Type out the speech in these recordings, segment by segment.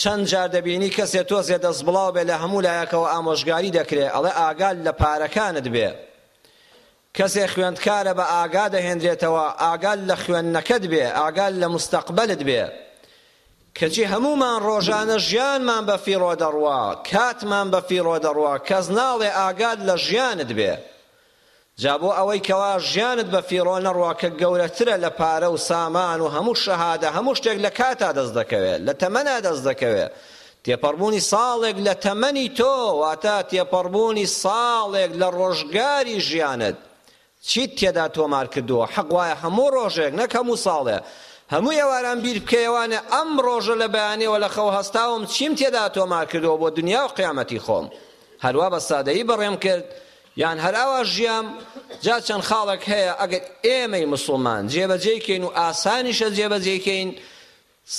چەند جار دەبینی کەسێ تۆزێ دەست بڵاو بێ لە هەموو لایەکەوە ئامۆژگاری دەکرێ ئەڵێ ئاگات لە پارەکانت بێ کەسێ خوێندکارە بە ئاگا دەهێنرێتەوە ئاگات لە خوێندنەکەت بێ ئاگات لە مستەقبەلت بێ کەچی هەموومان ڕۆژانە ژیانمان بە فیڕۆ دەڕوا کاتمان بە فیڕۆ دەڕوا کەس ناڵێ ئاگات لە ژیانت بێ جا بۆ ئەوەی کەوا ژیانت بە فیڕۆ نەڕوا کە گەورەترە لە پارە و سامان و هەموو شەهادە هەموو شتێک لە کاتا دەست دەکەوێ لە تەمەنا دەست دەکەوێ تێپەڕبوونی ساڵێک لە تەمەنی تۆ واتە تێپەڕبوونی ساڵێک لە ڕۆژگاری ژیانت چیت تێدا تۆمار کردووە حەق وایە هەموو ڕۆژێک نەک هەموو ساڵێ هەموو ئێواران بیر بکەیەوانێ ئەم ڕۆژە لە بەیانەوە لە خەو هەستاوم چیم تێدا تۆمار کردووە بۆ دنیا و قیامەتی خۆم هەروا بە سادەیی بەڕێم کرد یان هەر ئاوا ژیام، جا چەند خاڵێک هەیە ئەگەر ئێمەی موسڵمان جێبەجێی کەین و ئاسانیشە جێبەجێی کەین،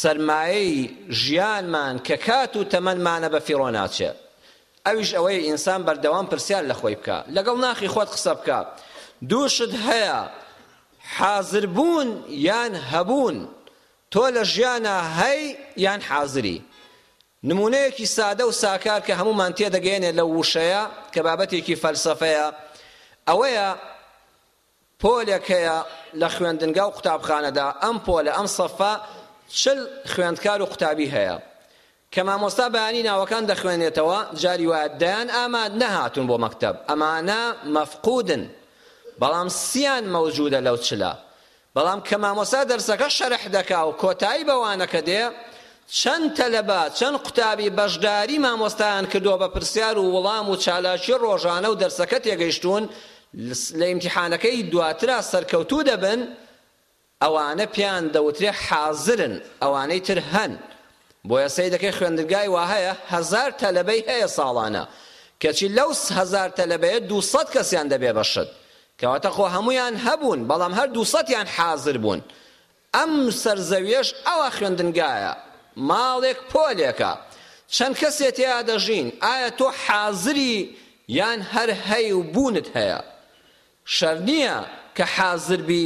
سەرمایەی ژیانمان کە کات و تەمەنمانە بە فیڕۆ ناچێت. ئەویش ئەوەیە ئینسان بەردەوام پرسیار لە خۆی بکا، لەگەڵ ناخی خۆت قسە بکە. دوو شت هەیە، حازربوون یان هەبوون. تۆ لە ژیانا هەی یان حازری؟ نموونەیەکی سادە و ساکار کە هەموومان تێدەگەیەنێت لەو ووشەیە کە بابەتێکی فەلسەفەیە ئەوەیە پۆلێک هەیە لە خوێندنگا و قوتابخانەدا ئەم پۆلە ئەم سەفە چل خوێندکار و قوتابی هەیە کە مامۆستا بەیانی ناوەکان دەخوێنێتەوە جاری وایە دەیان ئاماد نەهاتون بۆ مەکتەب ئەمانە مەفقودن بەڵام سیان مەوجودە لەو چلە بەڵام کە مامۆستا دەرسەکە شەرح دەکا و کۆتایی بە وانەکە دێ، چەند تەلەبە، چەند قوتابی بەشداری مامۆستایان کردووە بە پرسیار و وڵام و چالاکی ڕۆژانە و دەرسەکە تێگەیشتوون، لە ئیمتیحانەکەی دواترا سەرکەوتوو دەبن، ئەوانە پێیان دەوترێ حازرن، ئەوانەی تر هەن. بۆیە سەیر دەکەی خوێندنگای وا هەیە هەزار تەلەبەی هەیە ساڵانە، کەچی لەو هەزار تەلەبەیە دوو سەد کەسیان دەبێ بە شت، کەواتە خۆ هەموویان هەبوون بەڵام هەر دوو سەتیان حازر بوون ئەم سەر زەویەش ئەوا خوێندنگایە ماڵێک پۆلێکە چەند کەسێ تێیا دەژین ئایا تۆ حازری یان هەر هەی و بوونت هەیە شەرنیە کە حازر بی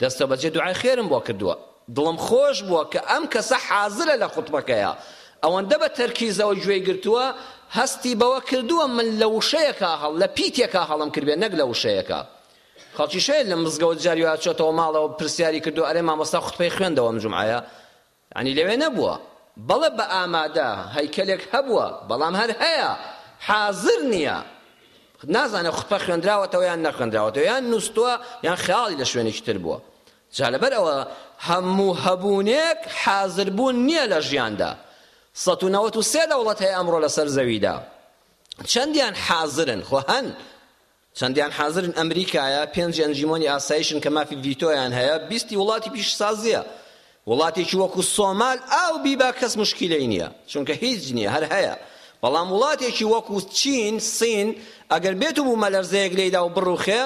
دەستە بەجێ دوعای خێرم بۆ کردووە. دڵم خۆش بووە کە ئەم کەسە حازرە لە خوتبەکەیا. ئەوەندە بە تەرکیزەوە گوێی گرتووە، هەستی بەوە کردووە من لە وشەیەکا هەڵ، لە پیتێکا هەڵم کردبێ نەک لە وشەیەکا. خەڵکیش هەیە لە مزگەوت جاری وا چۆتەوە ماڵەوە پرسیاری کردووە ئەرێ مامۆستا خوتبەی خوێندەوە ئەم جومعەیە؟ یانی لەوێ نەبووە. بەڵێ بە ئامادە، هەیکەلێک هەبووە، بەڵام هەر هەیە، حازر نییە. نازانێ خوتبە خوێندراوەتەوە یان نەخوێندراوەتەوە، یان نووستووە، یان خەیاڵی لە شوێنێکی تر بووە. جا لەبەر ئەوە هەموو هەبوونێک حازربوون نییە لە ژیاندا. سەد و نەوەت و سێ دەوڵەت هەیە ئەمڕۆ لەسەر زەویدا. چەندیان حازرن؟ خۆ هەن. چەندیان حازرن ئەمریکایە پێنج ئەنجومەنی ئاسایشن کە مافی ڤیتۆیان هەیە بیستی وڵاتی پیشەسازیە وڵاتێکی وەکو سۆمال ئاو بیبا کەس مشکیلەی نیە چونکە هیچ نیە هەر هەیە بەڵام وڵاتێکی وەکو چین سین ئەگەر بێت و بوومەلەرزەیەک لێیدا و بڕوخێ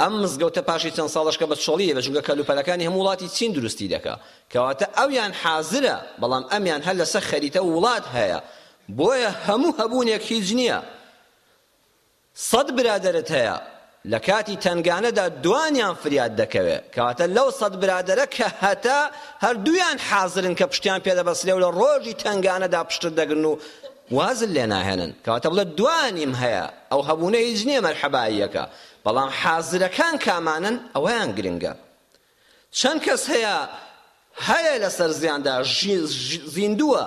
ئەم مزگەوتە پاشی چەند ساڵەشکە بە چۆڵی دەبێت چونکە کەلوپەلەکانی هەموو وڵاتی چین دروستی دەکا کەواتە ئەویان حازرە بەڵام ئەمیان هەر لەسەر خەریتە وڵات هەیە بۆیە هەموو هەبوونێک هیچ نییە سەد برادەرت هەیە لە کاتی تەنگانەدا دوانیان فریات دەکەوێ کەواتە لەو سەد برادەرە کە هەتە هەردوویان حازرن کە پشتیان پێ دەبەسرێ و لە ڕۆژی تەنگانەدا پشتت دەگرن و وازت لێ ناهێنن کەواتە بڵێ دوانیم هەیە ئەو هەبوونە هیچ نییە مەرحەباییەکە بەڵام حازرەکان کامانن ئەوەیان گرنگە چەند کەس هەیە هەیە لەسەر زیاندا زیندووە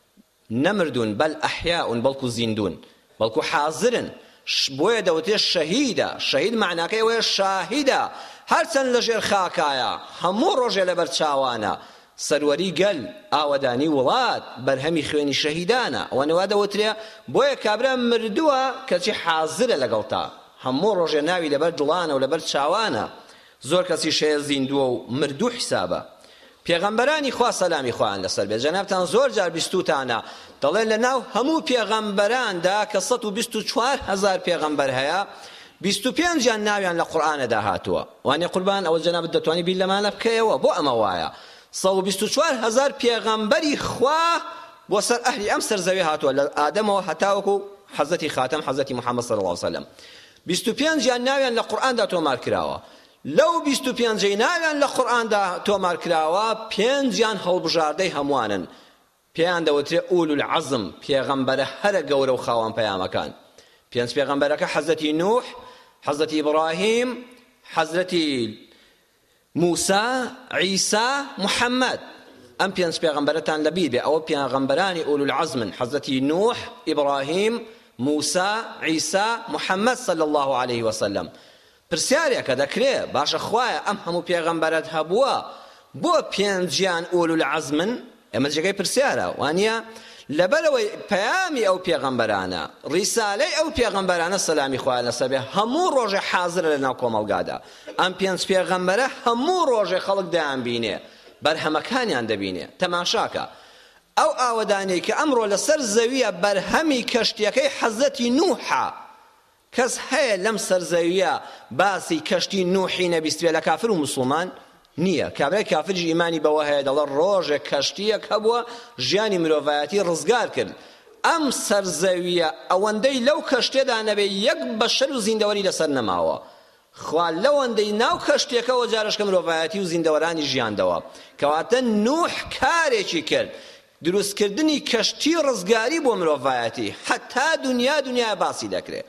نەمردوون بەل احیاء بەڵکو زیندوون بەڵکو حازرن بۆیە دەوترێت شەهیدە شەهید مەعناکەی ئەوەیە شاهیدە هەرچەند لەژێر خاکایە هەموو ڕۆژێ لەبەر چاوانە سەروەری گەل ئاوەدانی وڵات بەرهەمی خوێنی شەهیدانە ئەوە نەوا دەوترێ بۆیە کابرا مردووە کەچی حازرە لەگەڵتا هەموو ڕۆژێ ناوی لەبەر جوڵانە و لەبەر چاوانە زۆر کەسیش هەیە زیندووە و مردوو حیسابە. پێغەمبەرانی خوا سەلامی خوایان لەسەر بێت جەنابتان زۆر جار بیستووتانە دەڵێن لە ناو هەموو پێغەمبەراندا کە سەد و بیست و چوار هەزار پێغەمبەر هەیە بیست و پێنجیان ناویان لە قورئانەدا هاتووە وانێ قوربان ئەوە جەنابت دەتوانی بیر لەمانە بکەیەوە بۆ ئەمە وایە سەد و بیست و چوار هەزار پێغەمبەری خوا بۆ سەر ئەهلی ئەم سەر زەوێ هاتووە لە ئادەمەوە هەتاوەکو حەزەتی خاتەم حەزەتی محەممەد صلی الله علیه وسلم بیست و پێنج یان ناویان لە قورئاندا تۆمار کراوە، لەو بیست و پێنجەی ناویان لە قورئاندا تۆمار کراوە پێنجیان هەڵبژاردەی هەموانن، پێیان دەوترێ ئولو العزم، پێغەمبەرە هەرە گەورە و خاوەن پەیامەکان، پێنج پێغەمبەرەکە حەزرەتی نوح، حەزرەتی ئیبڕاهیم، حەزرەتی، موسا، عیسا، محمد. ئەم پێنج پێغەمبەرەتان لە بیر بێ ئەوە پیاغەمبەرانی ئولو العزمن حەزرەتی نوح، ابراهیم، موسا، عیسا، محمد صلی اللە علیە وسلم. پرسیارێکە دەکرێ باشە خوایە ئەم هەموو پێغەمبەرەت هەبووە بۆ پێنجیان ئولو العزمن؟ ئەمە جێگای پرسیارە وانیە؟ لەبەرئەوەی پەیامی ئەو پێغەمبەرانە، ڕیسالەی ئەو پێغەمبەرانە سەلامی خوایان لەسەر بێ هەموو ڕۆژێ حازرە لەناو کۆمەڵگادا، ئەم پێنج پێغەمبەرە هەموو ڕۆژێ خەڵک دەیانبینێ، بەرهەمەکانیان دەبینێ، تەماشاکە ئەو ئاوەدانیەی کە ئەمڕۆ لەسەر زەویە بەرهەمی کەشتیەکەی حەزرەتی نوحە کەس هەیە لەم سەر زەویە باسی کەشتی نوحی نەبیستبێ لە کافر و موسڵمان؟ نیە کابرای کافریش ئیمانی بەوە هەیە دەڵێ ڕۆژێک کەشتیەک هەبووە ژیانی مرۆڤایەتی ڕزگار کرد ئەم سەر زەویە ئەوەندەی لەو کەشتێدا نەبێ یەک بەشەر و زیندەوەری لەسەر نەماوە خوا لەوەندەی ناو کەشتێکەوە جارشکە مرۆڤایەتی و زیندەوەرانی ژیاندەوە کەواتە نوح کارێکی کرد دروستکردنی کەشتی ڕزگاری بۆ مرۆڤایەتی حەتا دونیا دونیایە باسی دەکرێ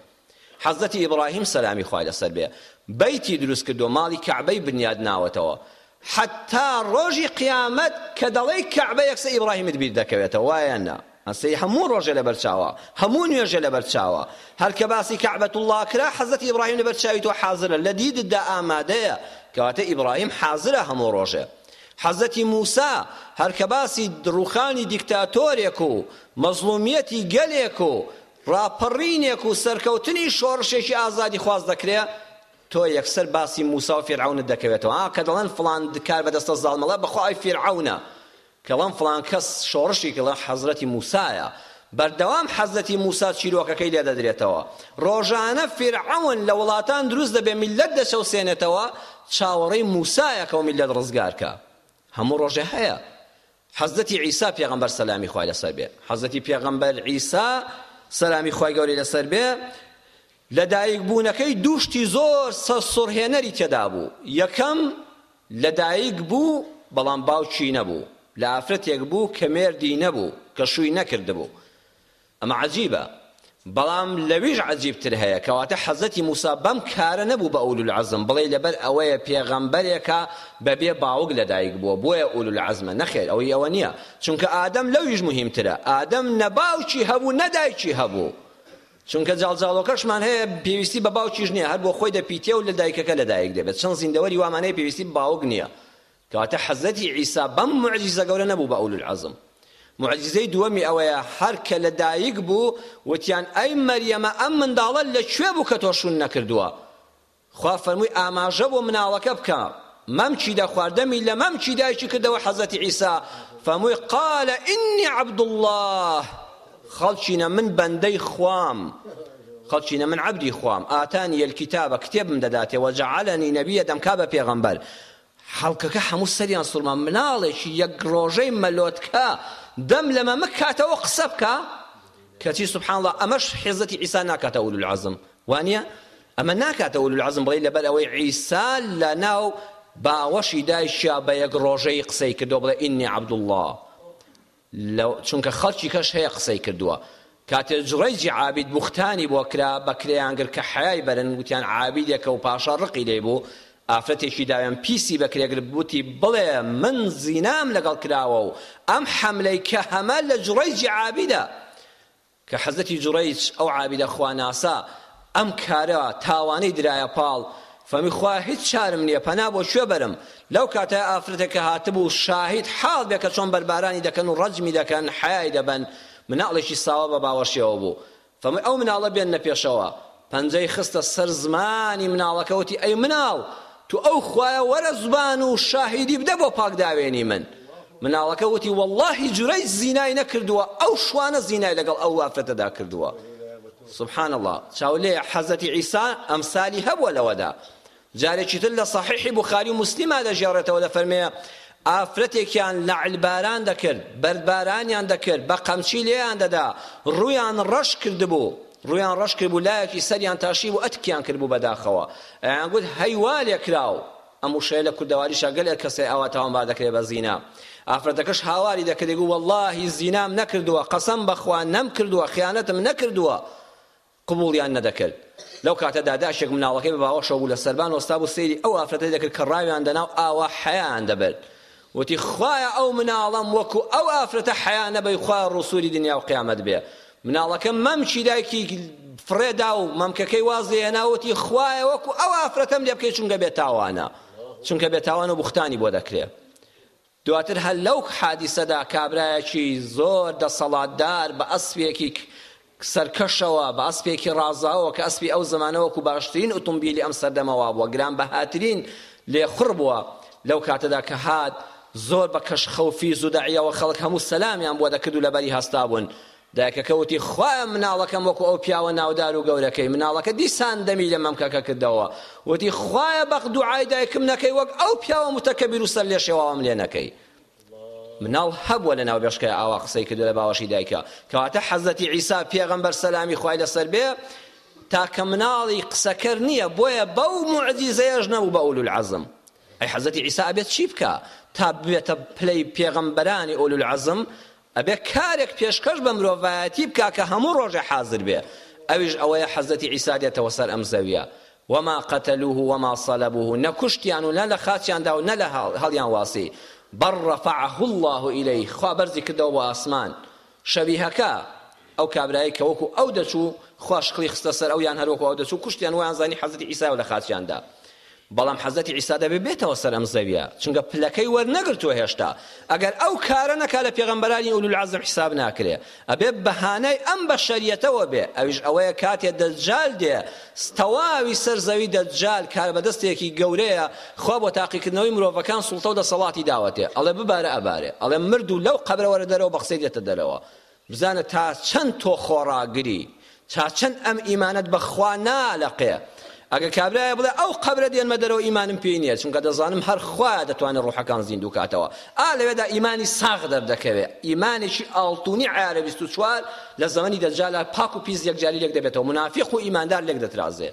حەزرەتی ئیبڕاهیم سەلامی خوای لەسەر بێ بەیتی دروست کردووە ماڵی کەعبەی بنیاد ناوەتەوە حەتا ڕۆژی قیامەت کە دەڵێی کەعبە یەکسە ئیبڕاهیمت بیر دەکەوێتەوە وایە نا ئەسەی هەموو ڕۆژێ لەبەر چاوە هەموو نوێژێ لەبەر چاوە هەر کە باسی کەعبەت الله کرا حەزرەتی ئیبڕاهیم لەبەر چاوی تۆ حازرە لە دیدتدا ئامادەیە کەواتە ئیبڕاهیم حازرە هەموو ڕۆژێ حەزرەتی موسا هەر کە باسی ڕووخانی دیکتاتۆرێک و مەزڵومیەتی گەلێک و ڕاپەڕینێک و سەرکەوتنی شۆڕشێکی ئازادیخواز دەکرێ تۆ یەکسەر باسی موسا و فیرعەونت دەکەوێتەوە ئا کە دەڵێن فڵان کاربەدەستە زاڵمەڵە بەخوا ئەی فیرعەونە کەڵەن فڵان کەس شۆڕشی کەڵە حەزرەتی موسایە بەردەوام حەزرەتی موسا چیرۆکەکەی لێ دەدرێتەوە ڕۆژانە فیرعەون لە وڵاتان دروست دەبێ میللەت دەچەوسێنێتەوە چاوەڕێی موسایە کەو میللەت ڕزگار کا هەموو ڕۆژێ هەیە حەزرەتی عیسا پێغەمبەر سەلامی خوای لەسەر بێ حەزرەتی پێغەمبەر عیسا سەلامی خوای گەورەی لەسەر بێ لەدایک بوونەکەی دووشتی زۆر سەرسوڕهێنەری تێدا بوو یەکەم لەدایک بوو، بەڵام باوکی نەبوو. لە ئافرەتێک بوو کە مێردی نەبوو، کە شووی نەکردبوو. ئەمە عەجیبە. بەڵام لەویش عەجیبتر هەیە. کەواتە حەزرەتی موسا بەم کارە نەبوو بە ئولولعەزم بڵێی لەبەر ئەوەیە پێغەمبەرێکە بەبێ باوک لەدایک بووە بۆیە ئولولعەزمە، نەخێر ئەوەی ئەوە نییە. چونکە ئادەم لەویش موهیمترە. ئادەم نە باوکی هەبوو نە دایکی هەبوو. چونکە جاڵجاڵۆکەشمان هەیە پێویستی بە باوکیش نییە هەر بۆ خۆی دەپیتێ و لە دایکەکە لە دایک دەبێت چەند زیندەوەری وامان هەیە پێویستی بە باوک نییە کەواتە حەزرەتی عیسا بەم معجیزە گەورە نەبوو بە ئولولعەزم معجزەی دووەمی ئەوەیە هەر کە لە دایک بوو وتیان ئەی مەریەمە ئەم منداڵە لە کوێ بوو کە تۆ شوون نەکردووە خوا فەرمووی ئاماژە بۆ مناڵەکە بکە مەمکی دەخوارد دەمی لە مەمکی دایکی کردەوە حەزرەتی عیسا فەرمووی قال ئینی عەبدوڵڵا خەڵکینە من بەندەی خوام خەڵکینە من عەبدی خوام ئاتانی الکتابە کتێبم دەداتێ وەجعلنی نەبیە دەمکا بە پێغەمبەر خەڵکەکە هەموو سەریان سوڕما. مناڵێکی یەک ڕۆژەی مەلۆتکە دەم لە مەمک کاتەوە قسە بکا؟ کەچی سبحان اللە ئەمەش حیزەتی عیسا ناکاتە ئولو العزم وانیە؟ ئەمە ناکاتە ئولو العزم بڵێی لەبەر ئەوەی عیسا لەناو باوەشی دایکیا بە یەک ڕۆژەی قسەی کردەوە بڵێ ئینی عبداللە. لەو چونکە خەڵکی کەش هەیە قسەی کردووە کاتێ جڕەیجی عابید بوختانی بۆ کرا بە کرێیان گر کە حەیای بەرن وتیان عابیدێکە و پاشا ڕقی لێی بوو ئافرەتێکی داوێن پیسی بە کرێ گر وتی بڵێ من زینام لەگەڵ کراوە و ئەم حەملەی کە هەمە لە جڕەیجی عابیدە کە حەزرەتی جوڕەیج ئەو عابیدە خواناسە ئەم کارە تاوانەی درایە پاڵ فەرمووی خوایە هیچ چارم نیە پەنا بۆ کوێ بەرم لەو کاتە ئافرەتێک کە هاتبوو شاهید حاڵ بێ کە چۆن بەربارانی دەکەن و ڕەجمی دەکەن حەیای دەبەن مناڵێکی ساوا بە باوەشیەوە بوو فەرمووی ئەو مناڵە بێننە پێشەوە پەنجەی خستە سەر زمانی مناڵەکە وتی، ئەی مناڵ تو ئەو خوایە وەرە زبان و شاهیدی بدە بۆ پاک داوێنی من. مناڵەکە وتی، وەڵاهی جورەیج زینای نەکردووە، ئەو شوانە زینای لەگەڵ ئەو ئافرەتەدا کردووە. سبحان اللە. چاو لێیە حەزرەتی عیسا ئەمسالی هەبووە لەوەدا. جارێکی تر لە سەحیحی بوخاری و موسلیما دەگێڕێتەوە دەفەرمێ، ئافرەتێکیان نەعل باران دەکرد، بەردبارانیان دەکرد، بە قەمچی لێیان دەدا، ڕوویان ڕەش کردبوو، ڕوویان ڕەش کردبوو، لایەکی سەریان تاشیبوو ئەتکیان کردبوو بە داخەوە، ئەیان گوت، هەی وا لێکراو! ئەم وشەیە لە کوردەواریشا گەلێ کەسێ ئاوا تاوانبار دەکرێ بە زینا. ئافرەتەکەش هاواری دەکرد دەیگوت، وەڵڵاهی زینام نەکردووە، قەسەم بە خوا نەمکردووە، خیانەتم نەکردووە. قبوڵیان نەدەکرد. لەو کاتە دا داشێک مناڵەکەی بە باوەشەوە بوو لە سەربان وەستابوو سەیری ئەو ئافرەتەی دەکرد کە ڕاویان دەنا و ئاوا حەیایان دەبرد. وتی، خوایە ئەو مناڵەم وەکو ئەو ئافرەتە حەیا نەبەی خوایە ڕووسووری دنیا و قیامەت بێ. مناڵەکە مەمکی دایکی فڕێ دا و مەمکەکەی واز لێ هێنا و وتی، خوایە وەکو ئەو ئافرەتەم لێ بکەی چونکە بێتاوانە. چونکە بێتاوان و بوختانی بۆ دەکرێ. دواتر هەر لەو حادیسەدا کابرایەکی زۆر دەسەڵاتدار بە ئەسپێکی سەرکەشەوە، بە ئەسپێکی ڕازاوە کە ئەسپی ئەو زەمانە وەکو باشترین ئوتومبیلی ئەم سەردەمە وابووە، گرانبەهاترین لێخوڕ بووە لەو کاتەدا کە هات، زۆر بە کەشخە و فیز و دەعیەوە خەڵک هەموو سەلامیان بۆ دەکرد و لەبەری هەستابوون. دایکەکە وتی، خوایە مناڵەکەم وەکو ئەو پیاوە ناودار و گەورەکەی. مناڵەکە دیسان دەمی لە مەمکەکە کردەوە، وتی، خوایە بەق دوعای دایکم نەکەی وەک ئەو پیاوە متەکەبیر و سەرلێشێواوەم لێ نەکەی. مناڵ هەبووە لەناو بێشکەیا ئاوا قسەی کردوە لە باوەشی دایکە. کەواتە حەزرەتی عیسا پێغەمبەر سەلامی خوای لەسەر بێ تاکە مناڵی قسەکەر نییە، بۆیە بەو موعجیزەیەش نەبوو بە ئولولعەزم. ئەی حەزرەتی عیسا ئەبێت چی بکا تا ببێتە پلەی پێغەمبەرانی ئولولعەزم؟ ئەبێ کارێک پێشکەش بە مرۆڤایەتی بکا کە هەموو ڕۆژێ حازر بێ ئەویش ئەوەیە حەزرەتی عیسا دێتەوە سەر ئەم زەویە وما قتلوه وما صلبوه نە کوشتیان و نە لە خاچیان دا و نە لە هەڵیان واسی بەڵ رفعه الله الیه خوا بەرزی کردەوە بۆ ئاسمان شەویهەکە ئەو کابرایەی کە وەکو ئەو دەچوو خوا شکڵی خستە سەر ئەو یان هەر وەکو ئەو دەچوو کوشتیان وایان زانی حەزرەتی عیسایە و لە خاچیان دا بەڵام حەزرەتی عیسا دەبێ بێتەوە سەر ئەم زەویە چونکە پلەکەی وەرنەگرتووە هێشتا ئەگەر ئەو کارە نەکا لە پێغەمبەرانی ئولو العزم حساب ناکرێ ئەبێ بەهانای ئەم بەشەریەتەوە بێ ئەویش ئەوەیە کاتێ دەجال دێ تەواوی سەر زەوی دەجال کاربەدەستێکی گەورەیە خوا بۆ تاقیکردنەوەی مرۆڤەکان سوڵتە و دەسەڵاتی داوەتێ ئەڵێ ببارە ئەبارێ ئەڵێ مرد و لەو قەبرەوەرە دەرەوە بەقسەی دێتە دەرەوە بزانە تا چەند تۆ خۆڕاگری، تا چەند ئەم ئیمانەت بە خوا نالەقێ. ئەگەر کابرایە بڵێ ئەو قەبرە دێنمە دەرەوە ئیمانم پێی نییە، چونکە دەزانم هەر خوایە دەتوانێ ڕوحەکان زیندوو کاتەوە، ئا لەوێدا ئیمانی ساغ دەردەکەوێ، ئیمانێکی ئاڵتوونی عەیارە بیست و چوار لە زەمەنی دەجالا پاک و پیس یەکجاری لێک دەبێتەوە، مونافیق و ئیماندار لێک دەترازێ.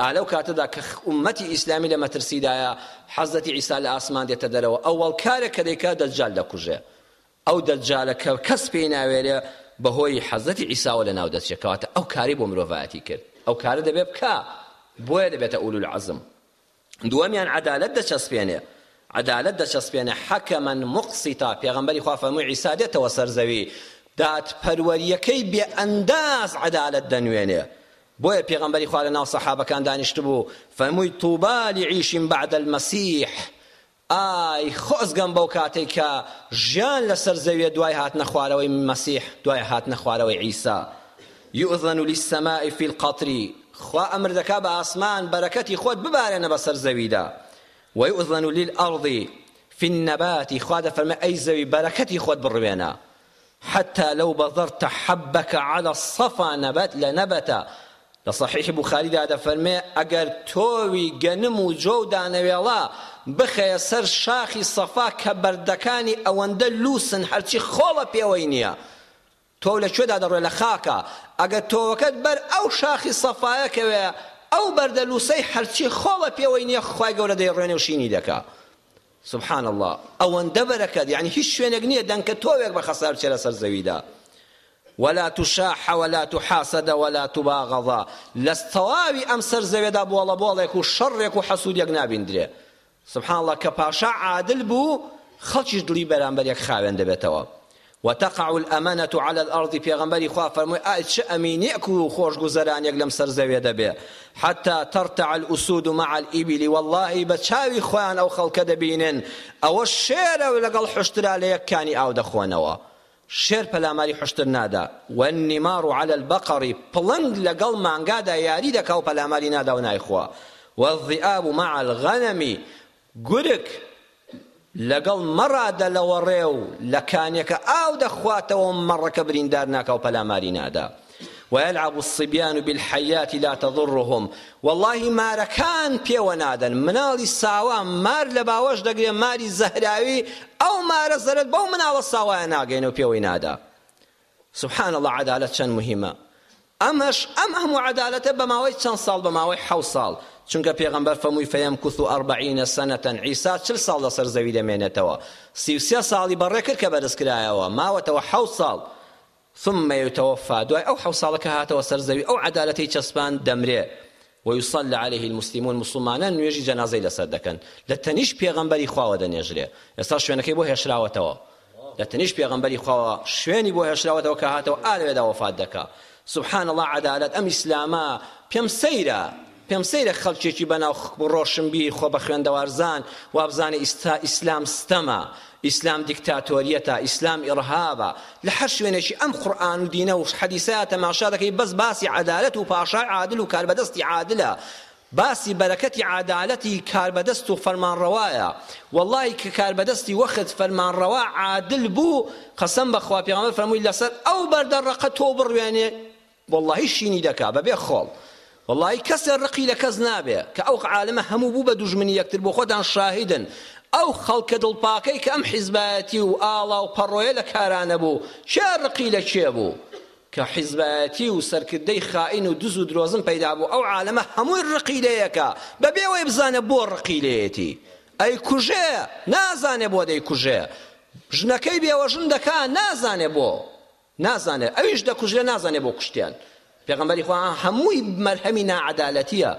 ئا لەو کاتەدا کە ئوممەتی ئیسلامی لە مەترسیدایە، حەزرەتی عیسا لە ئاسمان دێتە دەرەوە، ئەوەڵ کارێک کە دەیکا دەجال دەکوژێ. ئەو دەجالە کە کەس پێی ناوێرێ بە هۆی حەزرەتی عیساوە لە ناو دەچێ کەواتە ئەو کارەی بۆ مرۆڤایەتی کرد ئەو کارە دەبێ بکا بۆیە دەبێتە ئولو العزم دووەمیان عەدالەت دەچەسپێنێ عەدالەت دەچەسپێنێ حەکەمەن مقسیتا پێغەمبەری خوا فەرمووی عیسا دێتەوە سەر زەوی دادپەروەریەکەی بێ ئەنداز عەدالەت دەنوێنێ بۆیە پێغەمبەری خوا لە ناو سەحابەکان دانیشتبوو فەرمووی طوبا لعیش بعد المسیح ئای خۆزگەم بەو کاتەی کە ژیان لەسەر زەویە دوای هاتنە خوارەوەی مەسیح دوای هاتنە خوارەوەی عیسا یوذن للسماء فی القطر خوا ئەمر دەکا بە ئاسمان بەرەکەتی خۆت ببارێنە بەسەر زەویدا ویوذن للارض فی النبات خوا دەفەرمێ ئەی زەوی بەرەکەتی خۆت بڕوێنە حتی لو بذرت حبک علی الصفا نبت لنبت لە صحیح بوخاری دا دەفەرمێ ئەگەر تۆوی گەنم و جۆ و دانەوێڵە بخەیە سەر شاخی صەفا کە بەردەکانی ئەوەندە لووسن هەرچی خۆڵە پێوەی نیە تۆو لە کوێدا دەڕوێ لە خاکا ئەگەر تۆوەکەت بەر ئەو شاخی صەفایە کەوێ ئەو بەردە لووسەی هەرچی خۆڵە پێوەی نیە خوای گەورە دەیڕوێنێ و شینی دەکا سبحان اللە ئەوەندە بەرەکەت یەعنی هیچ شوێنێک نیە دەنکە تۆوێک بە خەسار بچێ لەسەر زەویدا ولا تشاح ولا تحاسد ولا تباغض لەس تەواوی ئەم سەر زەوێدا بۆڵە بۆڵێک و شەڕێک و حەسودێک نابیندرێ سبحان اللە کە پاشا عادل بوو خەڵکیش دڵی بەرامبەر یەک خاوێن دەبێتەوە وتقع الامنە علی الارض پێغەمبەری خوا فەرمووی ئای چ ئەمینیەک و خۆشگوزەرانیەک لەم سەر زەوێ دەبێ حتی ترتع الاسود مع الابل واللە ی بە چاوی خۆیان ئەو خەڵکە دەبینن ئەوە شێرە و لەگەڵ حوشترا لە یەک کانی ئاو دەخۆنەوە شێر پەلاماری حوشتر نادا والنمار علی البقر پڵنگ لەگەڵ مانگادا یاری دەکا و پەلاماری نادا و نایخوا والذئاب مع الغنم گورگ لەگەڵ مەڕا دەلەوەڕێ و لە کانێکە ئاو دەخواتەوە و مەڕەکە بریندار ناکا و پەلاماری نادا. ویلعب الصبیان بالحیات لا تضرهم، وەڵاهی مارەکان پێوە نادەن، مناڵی ساوا مار لە باوەش دەگرێ ماری زەهراوی ئەو مارە زەرەد بەو مناڵە ساوایە ناگەینە و پێوەی نادا. سبحان اللە عەدالەت چەند موهیمە ئەمەش ئەم هەموو عەدالەتە بەماوەی چەند ساڵ بەماوەی حەوت ساڵ چونکە پێغەمبەر فەمووی فیمکث اربعین سنە عیسی چل ساڵ لەسەر زەوی دەمێنێتەوە سی و سێ ساڵی بەڕێ کرد کە بەرزکرایەوە ماوەتەوە حەوت ساڵ ثم یتوفا دوای ئەو حەوت ساڵە کە هاتەوە سەر زەوی ئەو عەدالەتەی چەسپاند دەمرێ ویصلی علیه المسلمون موسڵمانان نوێژی جەنازەی لەسەر دەکەن لە تەنیشت پێغەمبەری خواوە دەنێژرێ ئێستا شوێنەکەی بۆ هێشراوەتەوە لە تەنیشت پێغەمبەری خواوە شوێنی بۆ هێشراوەتەوە کە هاتەوە ئا لەوێدا وەفات دەکا سبحان الله عدالت ئەم ئیسلامە پێم سەیرە پێم سەیرە خەڵکێکی بەناو ڕۆشنبیر خۆ بە خوێندەوارزان وابزانێ ئیستا ئیسلام ستەمە ئیسلام دیکتاتۆریەتە ئیسلام ئیڕهابە لە هەر شوێنێکی ئەم قوڕئان و دینە و حەدیسەیا تەماشا دەکەی بەس باسی عەدالەت و پاشای عادل و کاربەدەستی عادلە باسی بەرەکەتی عەدالەتی کاربەدەست و فەرمانڕەوایە وەڵاهی کە کاربەدەستی وەخت فەرمانڕەوا عادل بوو قەسەم بەخوا پێغەمبەر فەرمووی لەسەر ئەو بەردە ڕەقە تۆ بڕوێنێ وەڵاهی شینی دەکا بەبێ خۆڵ. وەڵاهی کەسێ ڕقی لە کەس نابێ کە ئەو عالمە هەموو بوو بە دوژمنی یەکتر بۆ خۆتان شاهیدن ئەو خەڵکە دڵ پاکەی کە ئەم حیزبایەتی و ئاڵا و پەڕۆیە لە کارانە بوو کێ ڕقی لە کێ بوو کە حیزبایەتی و سەرکردەی خائین و دز و درۆزن پەیدا بوو ئەو عالمە هەمووی ڕقی لێ یەکە بە بێ ئەوەی بزانێ بۆ ڕقی لێیەتی ئەیکوژێ نازانێ بۆ دەیکوژێ ژنەکەی بێوەژن دەکا نازانێ بۆ نازانێ ئەویش دەکوژرێ نازانێ بۆ کوشتیان پێغەمبەری خوا هەمووی مەرهەمی ناعەدالەتیە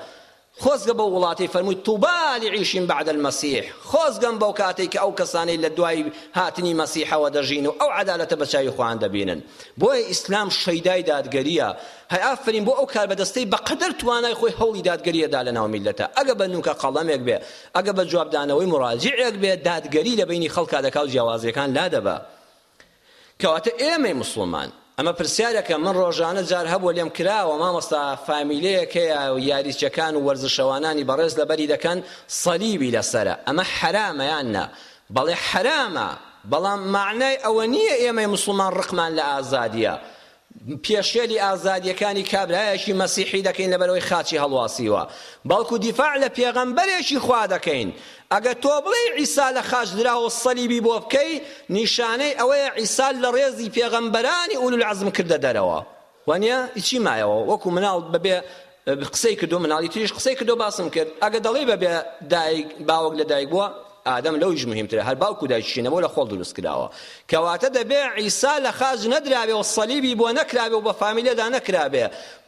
خۆزگە بەو وڵاتەی فەرمووی طوبا لعیش بعد المسیح خۆزگەم بەو کاتەی کە ئەو کەسانەی لە دوای هاتنی مەسیحەوە دەژین و ئەو عەدالەتە بە چاوی خۆیان دەبینن بۆیە ئیسلام شەیدای دادگەریە هەی ئافرین بۆ ئەو کاربەدەستەی بەقەدەر توانای خۆی هەوڵی دادگەریەدا لە ناو میلەتە ئەگە بە نوکە قەڵەمێک بێ ئەگە بە جوابدانەوەی مراجعێک بێ دادگەری لە بینی خەڵکا دەکا و جیاوازیەکان لادەبا کەواتە ئێمەی موسڵمان. ئەمە پرسیارێکە من ڕۆژانە جار هەبووە لێم کراوە مامۆستا فامیلەیەک هەیە یاریچەکان و وەرزشەوانانی بەڕێز لەبەری دەکەن صلیبی لەسەرە ئەمە حەرامە یان نا بەڵێ حەرامە بەڵام مەعنای ئەوە نییە ئێمەی موسڵمان ڕقمان لە ئازادییە پێشێلی ئازادیەکانی کابرایەکی مەسیحی دەکەین لەبەرئەوەی خاچی هەڵواسیوە بەڵکو دیفاع لە پێغەمبەرێکی خوا دەکەین ئەگەر تۆ بڵێی عیسا لە خاچ دراوە سەلیبی بۆ بکەی نیشانەی ئەوەیە عیسا لە ڕێزی پێغەمبەرانی ئولولعەزم کردە دەرەوە وانیە ئیچی مایەوە وەکو مناڵ بەبێ قسەی کردو مناڵی تریش قسەی کردو باسم کرد ئەگە دەڵێی بە بێ دایک باوک لە دایک بووە ئادەم لەویش مهمترە هەر باوک و دایکیشی نەبوو لە خۆڵ دروست کراوە کەواتە دەبێ عیسا لە خاج نەدراوێ و صلیبی بۆ نەکراوێ و بە فامیلەدا نەکراوێ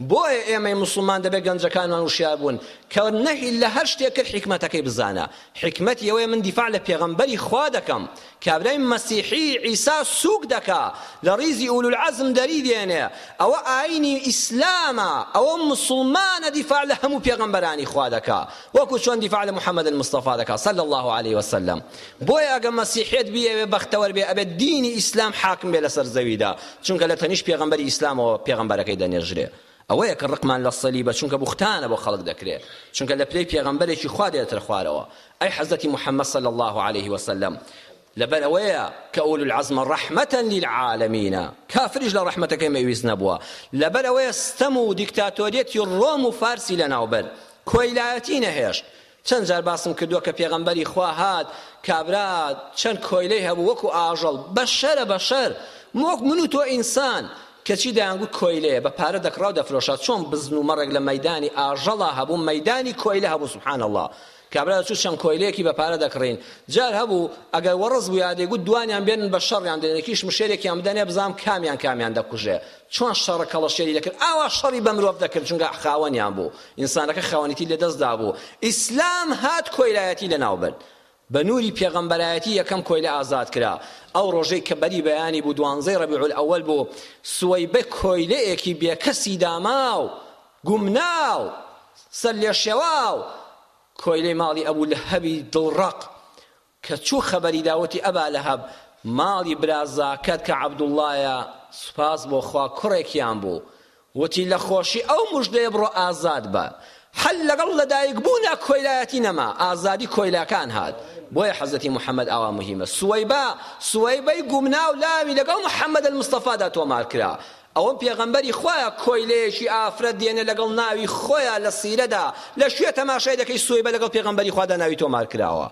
بۆیە ئێمەی مسلمان دەبێ گەنجەکانمان وشیار بوون کە نەهی لە هەر شتێک کرد حیکمەتەکەی بزانە حیکمەتی ئەوەیە من دیفاع لە پێغەمبەری خوا دەکەم کابرای مەسیحی عیسا سوک دەکا لە ڕیزی ئولولعزم دەری دێنێ ئەوە ئاینی ئیسلامە ئەوە موسڵمانە دیفاع لە هەموو پێغەمبەرانی خوا دەکا وەکو چۆن دیفاع لە محمد مستەفا دەکا صلی اللە علیە وسلم بۆیە ئەگە مەسیحێت بیەوێ بەختەوەر بێ ئەبێ دینی ئیسلام حاکم بێ لەسەر زەویدا چونکە لە تەنیشت پێغەمبەری ئیسلامەوە پێغەمبەرەکەی دەنێژرێ ئەوەیە کە ڕقمان لە صلیبە چونکە بوختانە بۆ خەڵک دەکرێ چونکە لە پلەی پێغەمبەرێکی خوا دێتە خوارەوە ئەی حەزرەتی محمد صلی اللە علیە وسلم لەبەر ئەوەیە کە اولو العزم رحمە للعالمین کافریش لە ڕەحمەتەکەی مەویست نەبووە لەبەر ئەوەیە ستەم و دیکتاتۆریەتی ڕۆم و فارسی لەناوبەر کۆیلایەتی نەهێشت چەند جار باسم کردووە کە پێغەمبەری خوا هات کابرا چەند کۆیلەی هەبوو وەکو ئاژەڵ بەشەرە بەشەر وەک من و تۆ ئینسان کەچی دەیانگوت کۆیلەیە بە پارە دەکڕا و دەفرۆشا چۆن بزن و مەڕێک لە مەیدانی ئاژەڵا هەبوو مەیدانی کۆیلە هەبوو سبحان اللە کابرا دەچوو چەند کۆیلەیەکی بە پارە دەکڕین جار هەبوو ئەگەر وەڕز بوویا دەیگوت دوانیان بێنن بە شەڕیان دەنێکیش مشێرێکیان بدەنێ بزانم کامیان کامیان دەکوژێ چۆن شەڕە کەڵەشێری دەکرد ئاوا شەڕی بە مرۆڤ دەکرد چونکە خاوەنیان بوو ئینسانەکە خاوەنیتی لەدەست دابوو ئیسلام هات کۆیلایەتی لەناو برد بە نوری پێغەمبەرایەتی یەکەم کۆیلە ئازاد کرا ئەو ڕۆژەی کە بەری بەیانی بوو دوانزەی ڕەبیع الاول بوو سوەیبە کۆیلەیەکی بێکەسی داماو گومناو سەر لێشێواو کۆیلەی ماڵی ئەبوو لە هەبی دڵڕەق کە چوو خەبەری دا وتی ئەبا لەهەب ماڵی برازاکەت کە عەبدوڵڵایە سوپاس بۆ خوا کوڕێکیان بوو وتی لە خۆشی ئەو موژدەیە بڕۆ ئازاد بە هەر لەگەڵ لەدایک بوونا کۆیلایەتی نەما ئازادی کۆیلاکان هات بۆیە حەزرەتی محمد ئاوا مهیمە سوەیبە سوەیبەی گومناو لاوی لەگەڵ محمد المصطفادا تۆمار کرا ئەوە پێغەمبەری خوایە کۆیلەیەکی ئافرەت دێنێ لەگەڵ ناوی خۆیان لە سیرەدا لە کوێ تەماشای دەکەی سوەیبە لەگەڵ پێغەمبەری خوادا ناوی تۆمار کراوە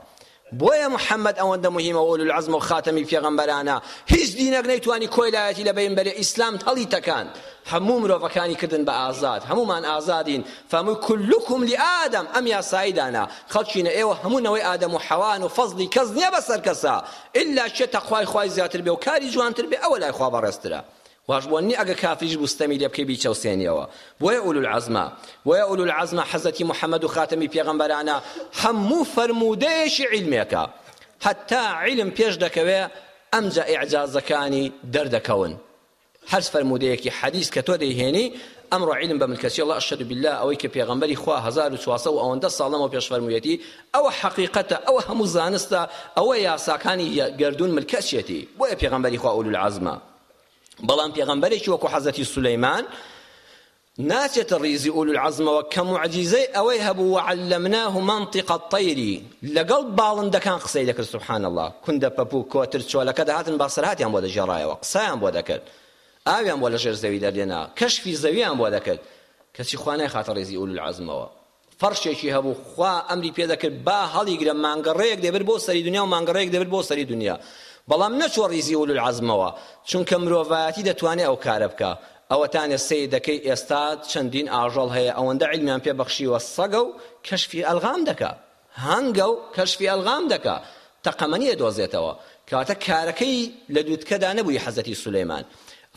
بۆیە محمد ئەوەندە موهیمە و ئولولعزم و خاتەمی پێغەمبەرانە هیچ دینەک نەیتوانی کۆیلایەتی لە بەین بەرێ ئیسلامت هەڵی تەکاند هەموو مرۆڤەکانی کردن بە ئازاد هەموومان ئازادین فەمووی کلکم لئادەم ئەم یاسایی دانا خەڵکینە ئێوە هەموو نەوەی ئادەم و حەوان و فەزڵی کەس نیە بەسەر کەسا ئیلا کێ تەقوای خوای زیاتر بێ و کاری جوانتر بێ ئەوە لای خوا بەڕێزترە واش بۆ نیە ئەگەر کافریش بوو ستەمی لێ بکەی بیچەوسێنیەوە بۆیە ئولولعەزمە بۆیە ئولولعەزمە حەزرەتی محمد و خاتەمی پێغەمبەرانە هەموو فەرموودەیەکی عیلمێکە حەتا عیلم پێش دەکەوێ ئەمجا ئیعجازەکانی دەردەکەون هەرچ فەرموودەیەکی حەدیس کە تۆ دەیهێنی ئەمڕۆ عیلم بە ملکەچی اللە اشهد باللە ئەوەی کە پێغەمبەری خوا هەزار و چوارسەد و ئەوەندە ساڵ لەمەو پێش فەرموویەتی ئەوە حەقیقەتە ئەوە هەموو زانستە ئەوە یاساکانی گەردوون ملکەچیەتی بۆیە پێغەمبەری خوا ئولولعەزمە بەڵام پێغەمبەرێکی وەکو حەزەتی سولەیمان ناچێتە ڕیزی ئول العزمەوە کە معجیزەی ئەوەی هەبوو وعلمناه منطق الطير لەگەڵ باڵندەکان قسەی دەکرد سبحان الله کوندە پەپوو کۆتر چۆلەکە دەهاتن باسەرهاتیان بۆ دەگێڕایەوە قسەیان بۆ دەکرد ئاویان بۆ لە ژێر زەوی دەردێنا کەشفی زەویان بۆ دەکرد کەچی خوا نایخاتە ڕیزی ئول العزمەوە فەڕشێکی هەبوو خوا ئەمری پێ دەکرد با هەڵیگرە مانگەڕێیەک دەبرد بۆ سەری دنیا و مانگەڕێیەک دەبرد بۆ سەری دنیا بەڵام نەچووە ڕیزی ئولولعەزمەوە چونکە مرۆڤایەتی دەتوانێ ئەو کارە بکا ئەوەتانێ سەیر دەکەی ئێستا چەندین ئاژەڵ هەیە ئەوەندە عیلمیان پێ بەخشیوە سەگە و کەشفی ئەلغام دەکا هەنگە و کەشفی ئەلغام دەکا تەقەمەنی ئەدۆزێتەوە کەواتە کارەکەی لە لوتکەدا نەبووی حەزرەتی سولەیمان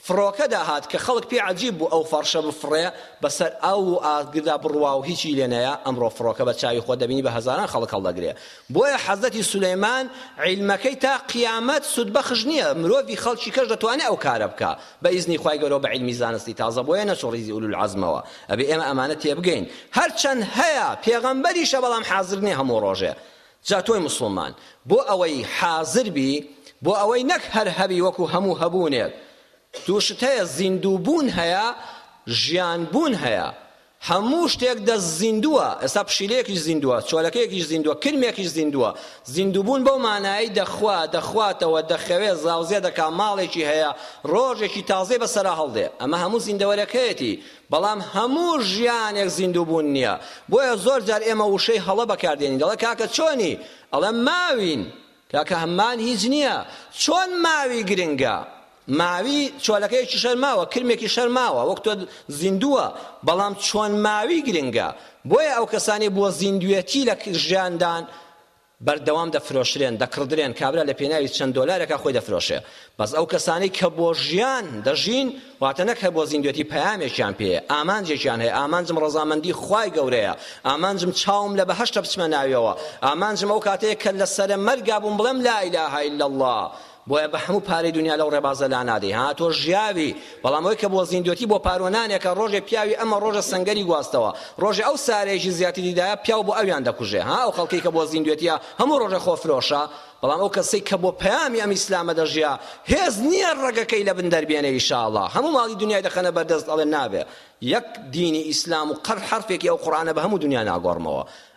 فڕۆکەدا هات کە خەڵک پێی عەجیب بوو ئەو فەڕشە بفڕێ بەسەر ئاو و ئاگردا بڕوا و هیچی لێ نەیا ئەمڕۆ فڕۆکە بە چاوی خۆت دەبینی بە هەزاران خەڵک هەڵدەگرێ بۆیە حەزرەتی سولەیمان عیلمەکەی تا قیامەت سودبەخش نیە مرۆڤی خەڵکی کەش دەتوانێ ئەو کارە بکا بە ئیزنی خوای گەورە و بە عیلمی زانستی تازە بۆیە نەچوو ڕیزی ئولول عەزمەوە ئەبێ ئێمە ئەمانە تێبگەین هەرچەند هەیە پێغەمبەریشە بەڵام حازر نیە هەموو ڕۆژێ جا تۆی موسڵمان بۆ ئەوەی حازر بی بۆ ئەوەی نەک هەر هەبی وەکو هەموو هەبوونێک دوو شت هەیە زیندوو بوون هەیە ژیان بوون هەیە هەموو شتێک دە زیندووە ئێستا پشیلەیەکیش زیندووە چۆلەکەیەکیش زیندووە کرمێکیش زیندووە زیندوو بوون بەو مانایەی دەخوا دەخواتەوە دەخەوێ زاوزێ دەکا ماڵێکی هەیە ڕۆژێکی تازەی بەسەرا هەڵدێ ئەمە هەموو زیندەوەرێک هەیەتی بەڵام هەموو ژیانێک زیندوو بوون نیە بۆیە زۆر جار ئێمە وشەی هەڵە بەکار دێنین دەڵێ کاکە چۆنی ئەڵێم ماوین کاکە هەمان هیچ نیە چۆن ماوی گرنگە ماوی چۆلەکەیەکی شەر ماوە کرمێکی شەر ماوە وەک تۆ زیندووە بەڵام چۆن ماوی گرنگە بۆیە ئەو کەسانی بۆ زیندوێتی لە ژیاندان بەردەوام دەفرۆشرێن دەکڕدرێن کابرا لە پێناوی چەند دۆلارێکا خۆی دەفرۆشێ بەس ئەو کەسانەی کە بۆ ژیان دەژین واتە نەک هەر بۆ زیندوێتی پەیامێکیان پێیە ئامانجێکیان هەیە ئامانجم ڕەزامەندی خوای گەورەیە ئامانجم چاوم لە بەهەشتە بچمە ناویەوە ئامانجم ئەو کاتەیە کە لە سەرە مەرگا بووم بڵێم لا اله الا الله بۆیە بە هەموو پارەی دونیا لەو ڕێبازە لانادەی ها تۆ ژیاوی بەڵام ئەوەی کە بۆ زیندوێتی بۆ پارو نانێکە ڕۆژێ پیاوی ئەمە ڕۆژە سەنگەری گواستەوە ڕۆژێ ئەو سارەیەکی زیاتری دایە پیاو بۆ ئەویان دەکوژێ ها ئەو خەڵکەی کە بۆ زیندوێتیە هەموو ڕۆژێ خۆ فرۆشە بەڵام ئەو کەسەی کە بۆ پەیامی ئەم ئیسلامە دەژیا هێز نییە ڕەگەکەی لە بن دەربێنێ ئیشاڵا هەموو ماڵی دنیای دەخەنە بەردەست ئەڵێن نابێ یەک دینی ئیسلام و قەر حەرفێکی ئەو قورئانە بە هەموو دنیا ناگۆڕمەوە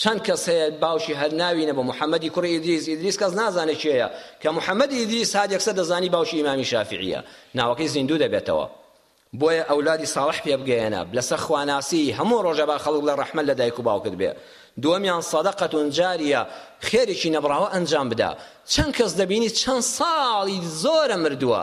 چەند کەس هەیە باوکی هەر ناوی نەبوو محمدی کوڕی ئیدریس ئیدریس کەس نازانێت کێیە کە محمدی ئیدریس سات یەکسەر دەزانی باوکی ئیمامی شافعیە ناوەکەی زیندوو دەبێتەوە بۆیە ئەولادی ساڵح پێبگەیەنە لەسەر خواناسی هەموو ڕۆژە با خەڵک لە ڕەحمە لە دایک و باوکت بێ دووەمیان سەدەقەتون جاریە خێرێکی نەبڕاوە ئەنجام بدا چەند کەس دەبینی چەند ساڵی زۆرە مردووە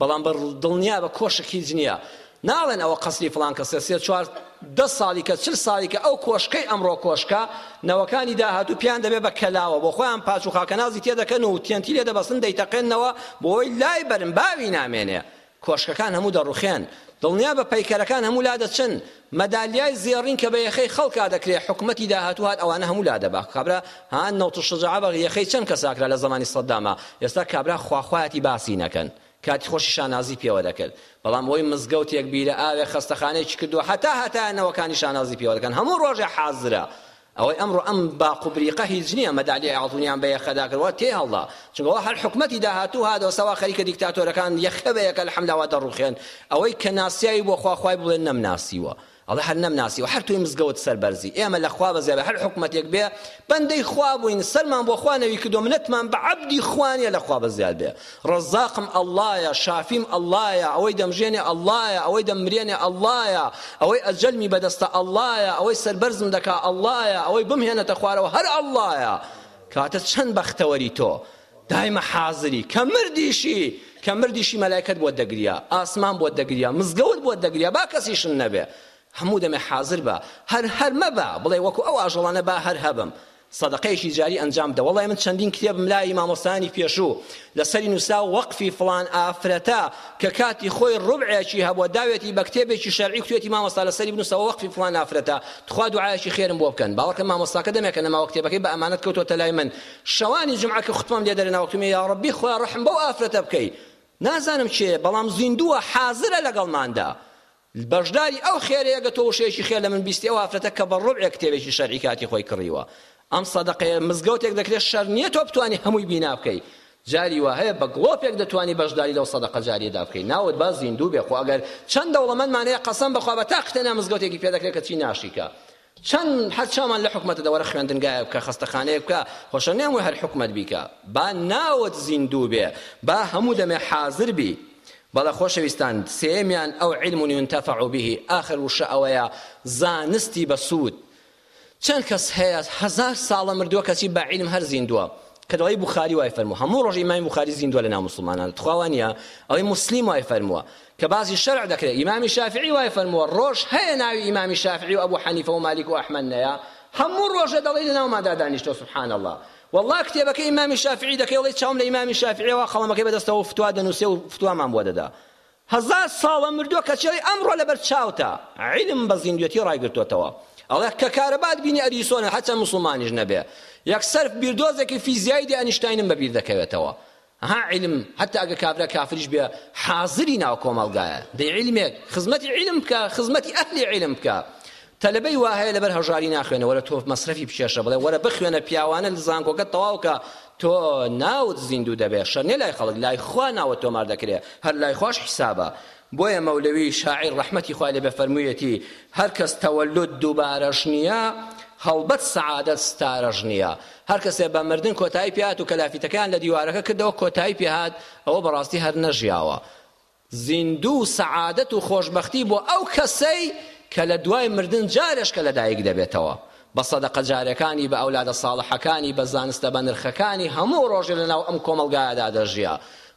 بەڵام بە دڵنیا بە کۆشک هیچ نییە ناڵێن ئەوە قەسری فڵان کەسە سێ چوار دە ساڵی کە چل ساڵی کە ئەو کۆشکەی ئەمڕۆ کۆشکە نەوەکانی داهاتوو پیان دەبێ بە کەلاوە بۆ خۆیان پاچ و خاکەنازی تێدەکەن و تێنتی لێ دەبەستن دەیتەقێنەوە بۆی لای بەرن باوی نامێنێ کۆشکەکان هەموو دەڕوخێن دڵنیا بە پەیکەرەکان هەموو لا دەچن مەدالیای زێڕین کە بە یەخەی خەڵکا دەکرێ حکومەتی داهاتوو هات ئەوانە هەموو لادەبا کابرا ها نەوت الشجاعە بە یەخەی چەند کەسا کرا لە زەمانی سەداما ئێستا کابرا خوا خوایەتی باسی نەکەن کاتی خۆشی شانازی پێوە دەکرد بەڵام ئەوەی مزگەوتێک بیرە ئاوێک خەستەخانەیەکی کردووە هەتا هەتایە نەوەکانی شانازی پێوە دەکەن هەموو ڕۆژێ حازرە ئەوەی ئەمڕۆ ئەم باق و بریقە هیچ نیە مەدالیای ئاڵتونیان بە یەخەدا کرد وا تێهەڵدا چونکە وا هەر حکومەتی داهاتوو هاتەوە سا وا خەریکە دیکتاتۆرەکان یەخە بە یەکە الحمدللە وا دەڕوخێن ئەوەی کە ناسیاوی بۆ خوا خوای بڵێ نەمناسیوە ئەڵێ هەر نەمناسیوە هەر توی مزگەوت سەر بەرزی ئێمە لە خوا بەزێ هەر حکومەتێک بێ بەندەی خوا بووین سەرمان بۆ خوا نەوی کردووە منەتمان بە عەبدی خوا نیە لە خوا بەزیاد بێ ڕەزاقم ئەڵڵایە شافیم ئەڵڵایە ئەوەی دەمژێنێ ئەڵڵایە ئەوەی دەممرێنێ ئەڵڵایە ئەوەی ئەجەلمی بەدەستە ئەڵڵایە ئەوەی سەربەرزم دەکا ئەڵڵایە ئەوەی بمهێنێتە خوارەوە هەر ئەڵڵایە کەواتە چەند بەختەوەری تۆ دایمە حازری کە مردیشی کە مردیشی مەلایکەت بۆت دەگریا ئاسمان بۆت دەگریا مزگەوت بۆت دەگریا با کەسیشن نەبێ هەموو دەمێ حازر بە هەر هەر مەبە بڵێ وەکو ئەو ئاژەڵانە با هەر هەبم سەدەقەیەکی جاری ئەنجام بدە وەڵای من چەندین کتێبم لای مامۆستایانی پێشوو لەسەری نووسرا وەقفی فڵان ئافرەتە کە کاتی خۆی ڕوبعێکی هەبووە داوێتی بە کتێبێکی شەرعی کوێتی مامۆستا لەسەری بنووسەوە وەقفی فڵان ئافرەتە تخوا دوعایەکی خێرم بۆ بکەن باوەڕکەن مامۆستاکە دەمێکە نەماوە کتێبەکەی بە ئەمانەت کەوتۆتە لای من شەوانی جومعە کە خوتبەم لێ دەرێناوە کتومێ یا ڕەبی خوا ڕەحم بەو ئافرەتە بکەی نازانم کێیە بەڵام زیندووە حازرە لەگەڵماندا بەژداری ئەو خێرەی ئەگە تۆ وشەیەکی خێر لە من بیستی ئەو ئافرەتە کە بە ڕوبعێک کتێبێکی شەرعی کاتی خۆی کڕیوە ئەم سەدەقەیە مزگەوتێک دەکرێت شەر نییە تۆ بتانی هەمووی بینا بکەی جاری وا هەیە بە گڵۆپێک دەتوانی بەشداری لەو سەدەقە جاریەدا بکەی ناوت با زیندوو بێ خۆ ئەگەر چەند دەوڵەمەندمان هەیە قەسەم بەخوا بە تاقی تەنیا مزگەوتێکی پێ دەکرێت کە چی ناشیکا چەند هەر چاومان لە حکومەتە دەوەرە خوێندنگایەک بکە خەستەخانەیەک بکە خۆشە نێم وێ هەر حکومەت بیکە با ناوت زیندوو بێ با هەموو دەمێ حازر بی بەڵە خۆشەویستان سێمیان ئەو علم ينتفع به آخر وشە ئەوەیە زانستی بەسوود چەند کەس هەیە هەزار ساڵە مردووە کەچی بە علم هەر زیندووە کە دەڵی بخاری وای فەرمو هەموو ڕۆژ ئیمامی بخاری زیندووە لە ناو مسلمانان تخواوانە ئەوەی مسلیم وای فەرمووە کە باسی شەرع دەکرێت ئیمامی شافعی وای فەرمووە ڕۆژ هەیە ناوی ئیمامی شافعی و ئەبو حەنیفە و مالیک و ئەحمەد نەیە هەموو ڕۆژە دەڵێی لە ناوماندا دانیشتوە سبحان اللە واللە کتێبەکەی ئیمامی شافعی دەکەی وڵی چاوم لە ئیمامی شافعیەوە قەڵەمەکەی بەدەستەوە فتوا دەنووسێ و فتوامان بۆ دەدا هەزار ساڵە مردووە کە چێڵی ئەمڕۆ لەبەر چاوتە عیلم بە زیندوێتی ڕایگرتوتەوە ئەڵێ کە کارەبات بینی ئەدیسۆنە هەچەند مسلمانیش نەبێ یەکسەر بیردۆزێکی فیزیایی دی ئەنیشتاینم بەبیر دەکەوێتەوە ئەها عیلم هەتا ئەگەر کابرا کافریش بێ حازری ناو کۆمەڵگایە دەی عیلمێک خزمەتی عیلم بکە خزمەتی ئەهلی عیلم بکە تەلەبەی وا هەیە لەبەر هەژاری ناخوێنە وەرە تۆ مەسرەفی بکێشە بڵێ وەرە بخوێنە پیاوانە زانکۆکە تەواوکە تۆ ناوت زیندوو دەبێ شەرنێ لای خەڵک لای خوا ناوە تۆمار دەکرێ هەر لای خوش حیسابە بۆیە مەولەوی شاعیر ڕەحمەتی خوای لێ بەفەرموویەتی هەر کەس تەوەلود دووبارەش نییە هەڵبەت سەعادەت ستارەش نییە هەر کەسێ بە مردن کۆتایی پێهات و کەلافیتەکەیان لە دیوارەکە کردەوە کۆتایی پێهات ئەوە بەڕاستی هەر نەژیاوە زیندوو و سەعادەت و خۆشبەختی بۆ ئەو کەسەی کە لە دوای مردن جارێش کە لەدایک دەبێتەوە بە سەدەقە جارەکانی بە ئەولادە ساڵحەکانی بە زانستە بە نرخەکانی هەموو ڕۆژێ لەناو ئەم کۆمەڵگایەدا دەژیا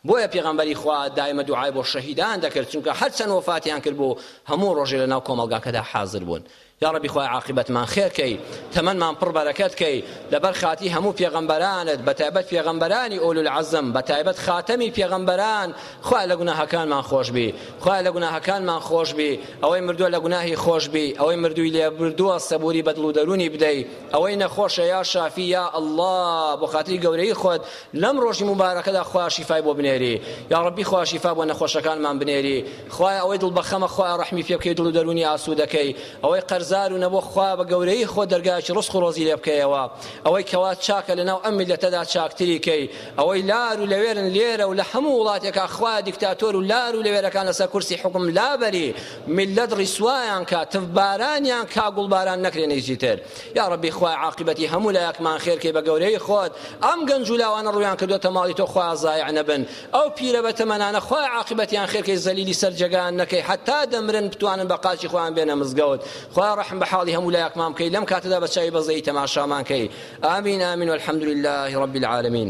بۆیە پێغەمبەری خوا دایمە دوعای بۆ شەهیدان دەکرد چونکە هەرچەند وەفاتیان کرد بوو هەموو ڕۆژێ لەناو کۆمەڵگاکەدا حازر بوون یاڕەبی خوایە عاقیبەتمان خێر کەی تەمەنمان پڕ بەرەکەت کەی لەبەر خاتی هەموو پێغەمبەرانت بەتایبەت پێغەمبەرانی ئولو العزم بەتایبەت خاتەمی پێغەمبەران خوایە لە گوناهەکانمان خۆشبی خوایە لە گوناهەکانمان خۆشبی ئەوەی مردووە لە گوناهی خۆشبی ئەوەی مردووی لێ بردووە سەبوری بە دڵ و دەرونی بدەی ئەوەی نەخۆشە یا شافی یا ئەڵڵا بۆ خاتری گەورەی خۆت لەم ڕۆژی مبارەکەدا خوا شیفای بۆ بنێری یا ڕەبی خوا شیفا بۆ نەخۆشەکانمان بنێری خوایە ئەوەی دڵ بە خەمە خوایە ڕەحمی پێ بکەی دڵ و دەروونی ئاسوودەکەی ئەوەی قەرزار و نەبووە خوایە بە گەورەیی خۆت دەرگایەکی ڕزق و ڕۆزی لێ بکەیەوە ئەوەی کەوا چاکە لەناو ئەم میللەتەدا چاکتری کەی ئەوەی لار و لەوێرن لێرە و لە هەموو وڵاتێکا خوایە دیکتاتۆر و لار و لەوێرەکان لەسەر کورسی حوکم لابەری میللەت ڕیسوایان کا تفبارانیان کا گوڵباران نەکرێنە هیچی تر یا ڕەبی خوایە عاقبەتی هەموو لایەکمان خێر کەی بە گەورەیی خۆت ئەم گەنج و لاوانە ڕوویان کردووەتە ماڵی تۆ خوایە زایع نەبن ئەو پیرە بەتەمەنانە خوایە عاقبەتیان خێر کەی زەلیلی سەر جێگایان نەکەی حەتا دەمرن بتوانن بە قاچی خۆیان بێنە مزگەوت خوایە ڕەحم بە حاڵی هەموو لایەکمان بکەی لەم کاتەدا بە چاوی بەزەیی تەماشامان کەی ئامین ئامین والحمد لله رب العالمین